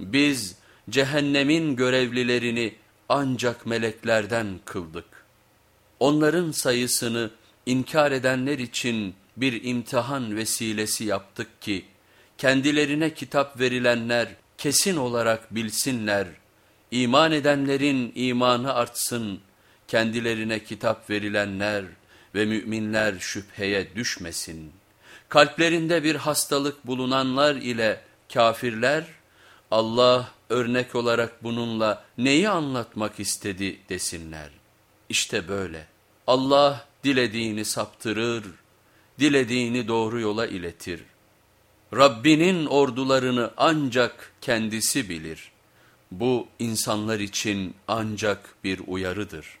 Biz cehennemin görevlilerini ancak meleklerden kıldık. Onların sayısını inkar edenler için bir imtihan vesilesi yaptık ki, kendilerine kitap verilenler kesin olarak bilsinler, iman edenlerin imanı artsın, kendilerine kitap verilenler ve müminler şüpheye düşmesin. Kalplerinde bir hastalık bulunanlar ile kafirler, Allah örnek olarak bununla neyi anlatmak istedi desinler. İşte böyle. Allah dilediğini saptırır, dilediğini doğru yola iletir. Rabbinin ordularını ancak kendisi bilir. Bu insanlar için ancak bir uyarıdır.